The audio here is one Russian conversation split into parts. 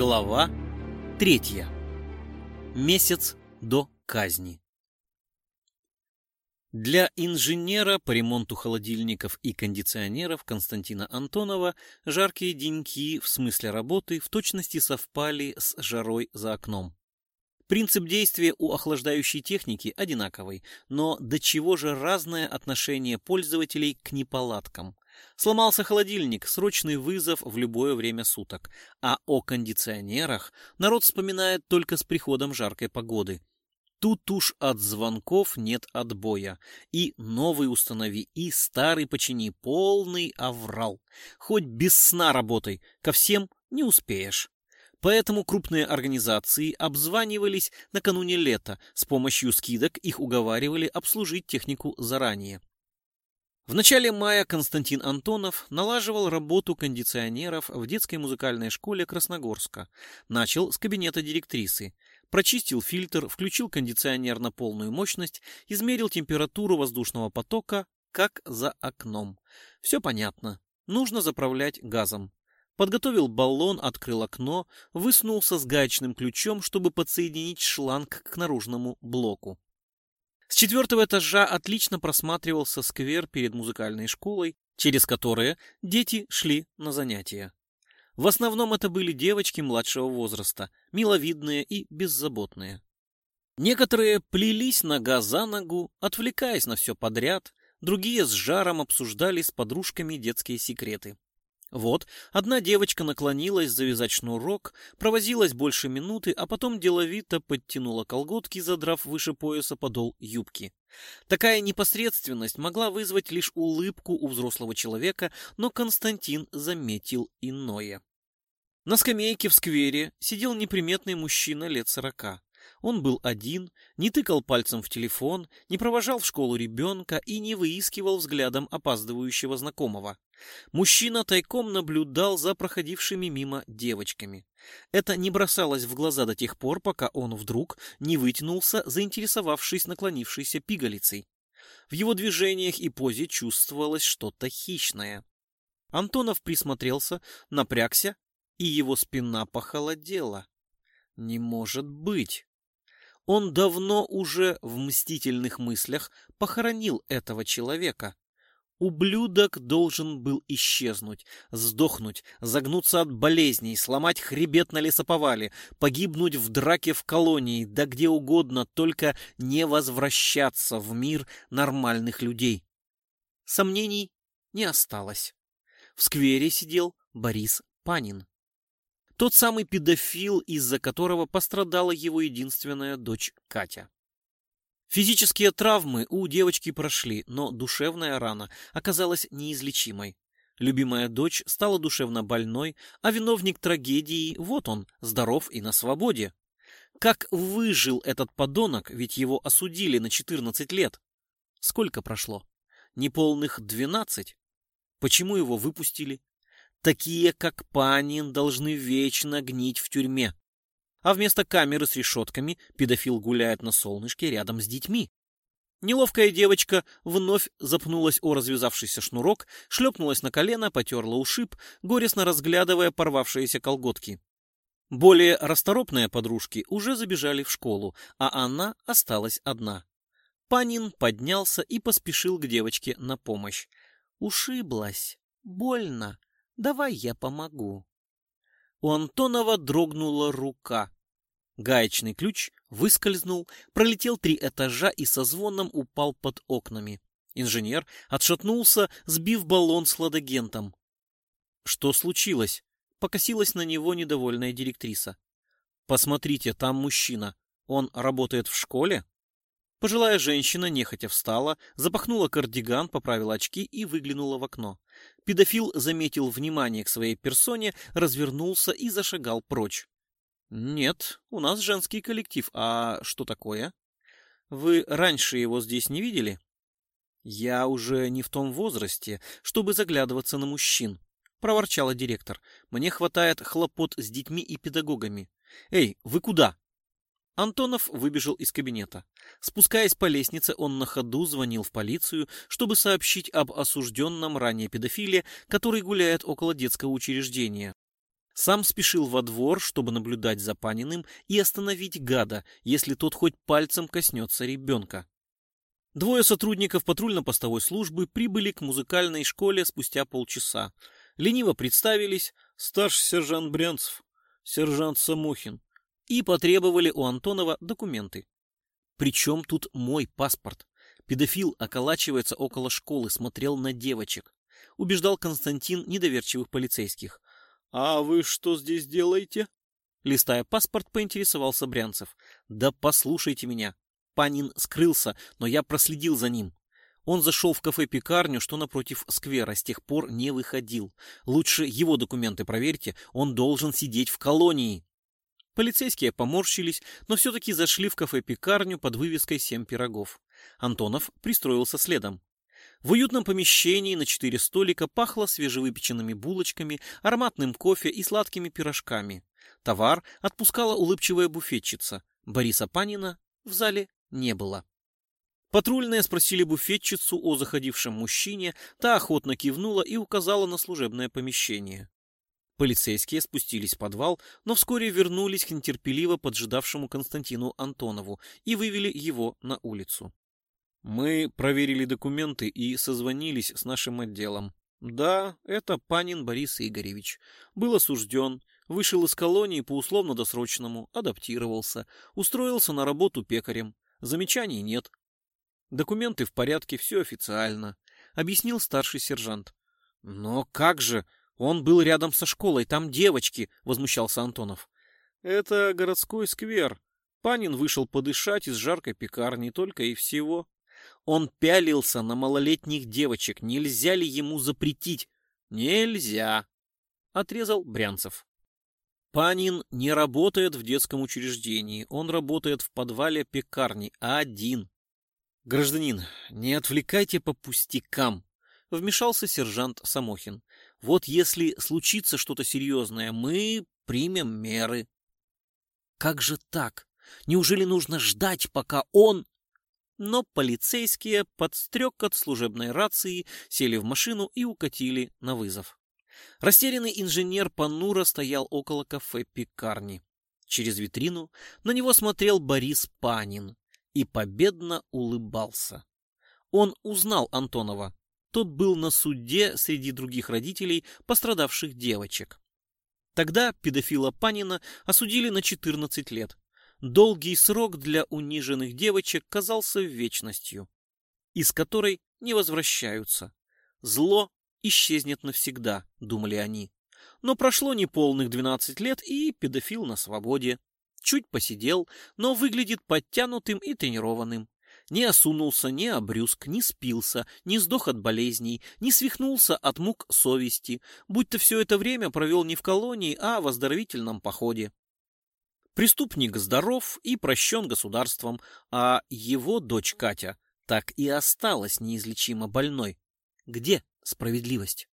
Глава третья. Месяц до казни. Для инженера по ремонту холодильников и кондиционеров Константина Антонова жаркие деньки в смысле работы в точности совпали с жарой за окном. Принцип действия у охлаждающей техники одинаковый, но до чего же разное отношение пользователей к неполадкам. Сломался холодильник, срочный вызов в любое время суток. А о кондиционерах народ вспоминает только с приходом жаркой погоды. Тут уж от звонков нет отбоя. И новый установи, и старый почини. Полный аврал. Хоть без сна работай, ко всем не успеешь. Поэтому крупные организации обзванивались накануне лета. С помощью скидок их уговаривали обслужить технику заранее. В начале мая Константин Антонов налаживал работу кондиционеров в детской музыкальной школе Красногорска. Начал с кабинета директрисы. Прочистил фильтр, включил кондиционер на полную мощность, измерил температуру воздушного потока, как за окном. Все понятно. Нужно заправлять газом. Подготовил баллон, открыл окно, высунулся с гаечным ключом, чтобы подсоединить шланг к наружному блоку. С четвертого этажа отлично просматривался сквер перед музыкальной школой, через которые дети шли на занятия. В основном это были девочки младшего возраста, миловидные и беззаботные. Некоторые плелись нога за ногу, отвлекаясь на все подряд, другие с жаром обсуждали с подружками детские секреты. Вот, одна девочка наклонилась завязать шнурок, провозилась больше минуты, а потом деловито подтянула колготки, задрав выше пояса подол юбки. Такая непосредственность могла вызвать лишь улыбку у взрослого человека, но Константин заметил иное. На скамейке в сквере сидел неприметный мужчина лет сорока. Он был один, не тыкал пальцем в телефон, не провожал в школу ребенка и не выискивал взглядом опаздывающего знакомого. Мужчина тайком наблюдал за проходившими мимо девочками. Это не бросалось в глаза до тех пор, пока он вдруг не вытянулся, заинтересовавшись наклонившейся пигалицей. В его движениях и позе чувствовалось что-то хищное. Антонов присмотрелся, напрягся, и его спина похолодела. Не может быть! Он давно уже в мстительных мыслях похоронил этого человека. Ублюдок должен был исчезнуть, сдохнуть, загнуться от болезней, сломать хребет на лесоповале, погибнуть в драке в колонии, да где угодно, только не возвращаться в мир нормальных людей. Сомнений не осталось. В сквере сидел Борис Панин. Тот самый педофил, из-за которого пострадала его единственная дочь Катя. Физические травмы у девочки прошли, но душевная рана оказалась неизлечимой. Любимая дочь стала душевно больной, а виновник трагедии, вот он, здоров и на свободе. Как выжил этот подонок, ведь его осудили на 14 лет? Сколько прошло? Неполных 12? Почему его выпустили? Такие, как Панин, должны вечно гнить в тюрьме а вместо камеры с решетками педофил гуляет на солнышке рядом с детьми. Неловкая девочка вновь запнулась о развязавшийся шнурок, шлепнулась на колено, потерла ушиб, горестно разглядывая порвавшиеся колготки. Более расторопные подружки уже забежали в школу, а она осталась одна. Панин поднялся и поспешил к девочке на помощь. «Ушиблась. Больно. Давай я помогу». У Антонова дрогнула рука. Гаечный ключ выскользнул, пролетел три этажа и со звоном упал под окнами. Инженер отшатнулся, сбив баллон с ладогентом. Что случилось? Покосилась на него недовольная директриса. Посмотрите, там мужчина. Он работает в школе? Пожилая женщина нехотя встала, запахнула кардиган, поправила очки и выглянула в окно. Педофил заметил внимание к своей персоне, развернулся и зашагал прочь. «Нет, у нас женский коллектив. А что такое? Вы раньше его здесь не видели?» «Я уже не в том возрасте, чтобы заглядываться на мужчин», — проворчала директор. «Мне хватает хлопот с детьми и педагогами. Эй, вы куда?» Антонов выбежал из кабинета. Спускаясь по лестнице, он на ходу звонил в полицию, чтобы сообщить об осужденном ранее педофиле, который гуляет около детского учреждения. Сам спешил во двор, чтобы наблюдать за Паниным и остановить гада, если тот хоть пальцем коснется ребенка. Двое сотрудников патрульно-постовой службы прибыли к музыкальной школе спустя полчаса. Лениво представились старший сержант Брянцев, сержант Самохин и потребовали у Антонова документы. Причем тут мой паспорт? Педофил околачивается около школы, смотрел на девочек. Убеждал Константин недоверчивых полицейских. «А вы что здесь делаете?» Листая паспорт, поинтересовался Брянцев. «Да послушайте меня. Панин скрылся, но я проследил за ним. Он зашел в кафе-пекарню, что напротив сквера, с тех пор не выходил. Лучше его документы проверьте, он должен сидеть в колонии». Полицейские поморщились, но все-таки зашли в кафе-пекарню под вывеской «Семь пирогов». Антонов пристроился следом. В уютном помещении на четыре столика пахло свежевыпеченными булочками, ароматным кофе и сладкими пирожками. Товар отпускала улыбчивая буфетчица. Бориса Панина в зале не было. Патрульные спросили буфетчицу о заходившем мужчине, та охотно кивнула и указала на служебное помещение. Полицейские спустились в подвал, но вскоре вернулись к нетерпеливо поджидавшему Константину Антонову и вывели его на улицу. Мы проверили документы и созвонились с нашим отделом. Да, это Панин Борис Игоревич. Был осужден, вышел из колонии по условно-досрочному, адаптировался, устроился на работу пекарем. Замечаний нет. Документы в порядке, все официально, объяснил старший сержант. Но как же? Он был рядом со школой, там девочки, возмущался Антонов. Это городской сквер. Панин вышел подышать из жаркой пекарни только и всего. Он пялился на малолетних девочек. Нельзя ли ему запретить? Нельзя. Отрезал Брянцев. Панин не работает в детском учреждении. Он работает в подвале пекарни один. Гражданин, не отвлекайте по пустякам. Вмешался сержант Самохин. Вот если случится что-то серьезное, мы примем меры. Как же так? Неужели нужно ждать, пока он но полицейские под стрекот служебной рации сели в машину и укатили на вызов. Растерянный инженер Панура стоял около кафе-пекарни. Через витрину на него смотрел Борис Панин и победно улыбался. Он узнал Антонова. Тот был на суде среди других родителей пострадавших девочек. Тогда педофила Панина осудили на 14 лет. Долгий срок для униженных девочек казался вечностью, из которой не возвращаются. Зло исчезнет навсегда, думали они. Но прошло неполных 12 лет, и педофил на свободе. Чуть посидел, но выглядит подтянутым и тренированным. Не осунулся, не обрюзг, не спился, не сдох от болезней, не свихнулся от мук совести, будто все это время провел не в колонии, а в оздоровительном походе. Преступник здоров и прощен государством, а его дочь Катя так и осталась неизлечимо больной. Где справедливость?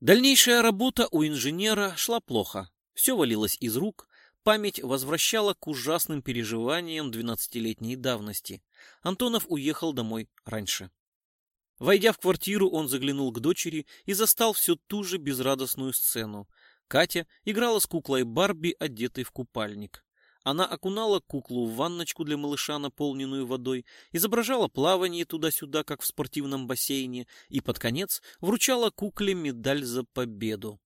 Дальнейшая работа у инженера шла плохо. Все валилось из рук, память возвращала к ужасным переживаниям двенадцатилетней давности. Антонов уехал домой раньше. Войдя в квартиру, он заглянул к дочери и застал всю ту же безрадостную сцену. Катя играла с куклой Барби, одетой в купальник. Она окунала куклу в ванночку для малыша, наполненную водой, изображала плавание туда-сюда, как в спортивном бассейне, и под конец вручала кукле медаль за победу.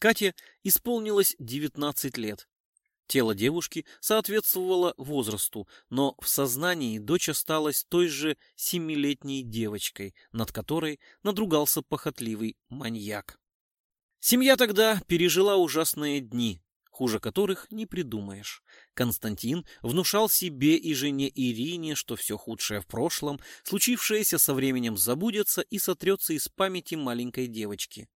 Кате исполнилось 19 лет. Тело девушки соответствовало возрасту, но в сознании дочь осталась той же семилетней девочкой, над которой надругался похотливый маньяк. Семья тогда пережила ужасные дни, хуже которых не придумаешь. Константин внушал себе и жене Ирине, что все худшее в прошлом, случившееся со временем забудется и сотрется из памяти маленькой девочки.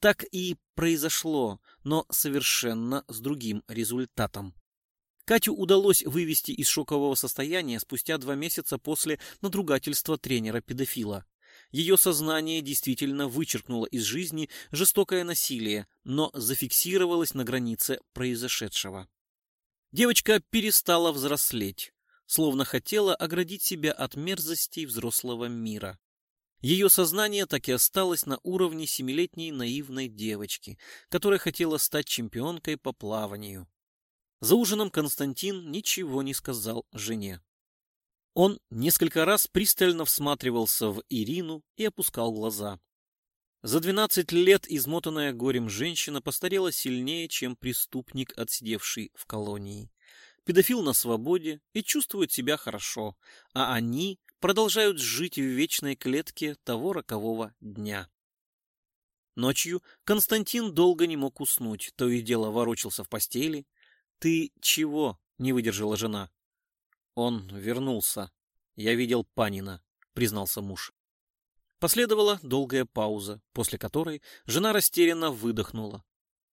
Так и произошло, но совершенно с другим результатом. Катю удалось вывести из шокового состояния спустя два месяца после надругательства тренера-педофила. Ее сознание действительно вычеркнуло из жизни жестокое насилие, но зафиксировалось на границе произошедшего. Девочка перестала взрослеть, словно хотела оградить себя от мерзостей взрослого мира. Ее сознание так и осталось на уровне семилетней наивной девочки, которая хотела стать чемпионкой по плаванию. За ужином Константин ничего не сказал жене. Он несколько раз пристально всматривался в Ирину и опускал глаза. За двенадцать лет измотанная горем женщина постарела сильнее, чем преступник, отсидевший в колонии. Педофил на свободе и чувствует себя хорошо, а они продолжают жить в вечной клетке того рокового дня. Ночью Константин долго не мог уснуть, то и дело ворочался в постели. «Ты чего?» — не выдержала жена. «Он вернулся. Я видел Панина», — признался муж. Последовала долгая пауза, после которой жена растерянно выдохнула.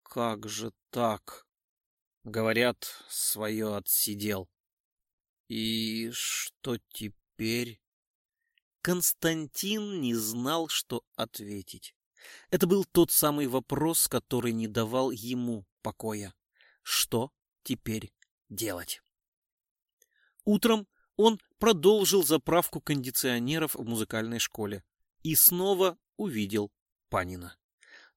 «Как же так?» Говорят, свое отсидел. «И что теперь?» Теперь? Константин не знал, что ответить. Это был тот самый вопрос, который не давал ему покоя. Что теперь делать? Утром он продолжил заправку кондиционеров в музыкальной школе и снова увидел Панина.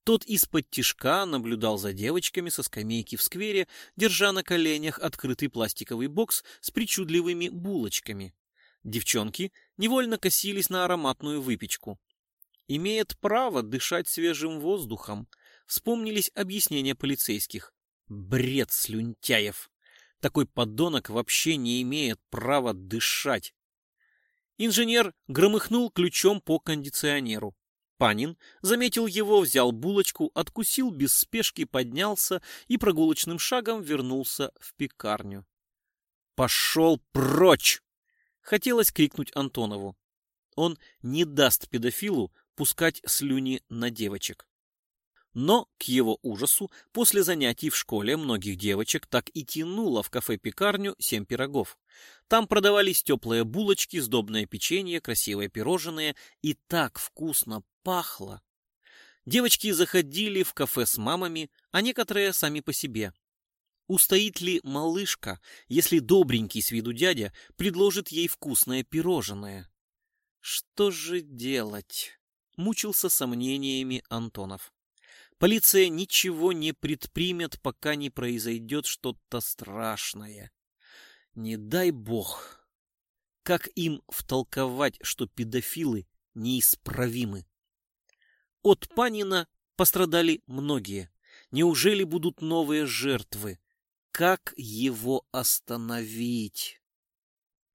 Тот из-под тишка наблюдал за девочками со скамейки в сквере, держа на коленях открытый пластиковый бокс с причудливыми булочками. Девчонки невольно косились на ароматную выпечку. Имеет право дышать свежим воздухом. Вспомнились объяснения полицейских. Бред слюнтяев. Такой подонок вообще не имеет права дышать. Инженер громыхнул ключом по кондиционеру. Панин заметил его, взял булочку, откусил без спешки, поднялся и прогулочным шагом вернулся в пекарню. «Пошел прочь!» Хотелось крикнуть Антонову. Он не даст педофилу пускать слюни на девочек. Но, к его ужасу, после занятий в школе многих девочек так и тянуло в кафе-пекарню «Семь пирогов». Там продавались теплые булочки, сдобное печенье, красивые пирожные, и так вкусно пахло. Девочки заходили в кафе с мамами, а некоторые сами по себе. Устоит ли малышка, если добренький с виду дядя предложит ей вкусное пирожное? Что же делать? Мучился сомнениями Антонов. Полиция ничего не предпримет, пока не произойдет что-то страшное. Не дай бог. Как им втолковать, что педофилы неисправимы? От Панина пострадали многие. Неужели будут новые жертвы? Как его остановить?